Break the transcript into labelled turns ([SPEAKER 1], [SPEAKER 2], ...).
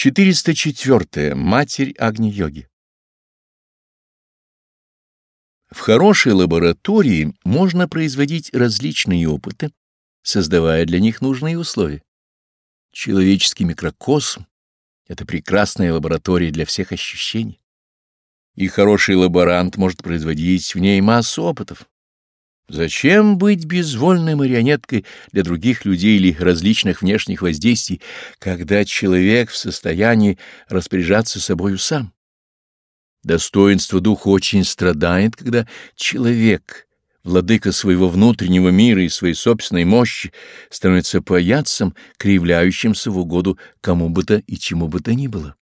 [SPEAKER 1] 404. Матерь Агни-йоги В хорошей лаборатории можно производить различные опыты, создавая для них нужные условия. Человеческий микрокосм — это прекрасная лаборатория для всех ощущений. И хороший лаборант может производить в ней массу опытов. Зачем быть безвольной марионеткой для других людей или различных внешних воздействий, когда человек в состоянии распоряжаться собою сам? Достоинство духа очень страдает, когда человек, владыка своего внутреннего мира и своей собственной мощи, становится паяцем, кривляющимся в угоду кому бы то и чему бы то ни было.